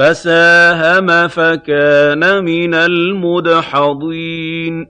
فَسَاهَمَ فَكَانَ مِنَ الْمُدْحَضِينَ.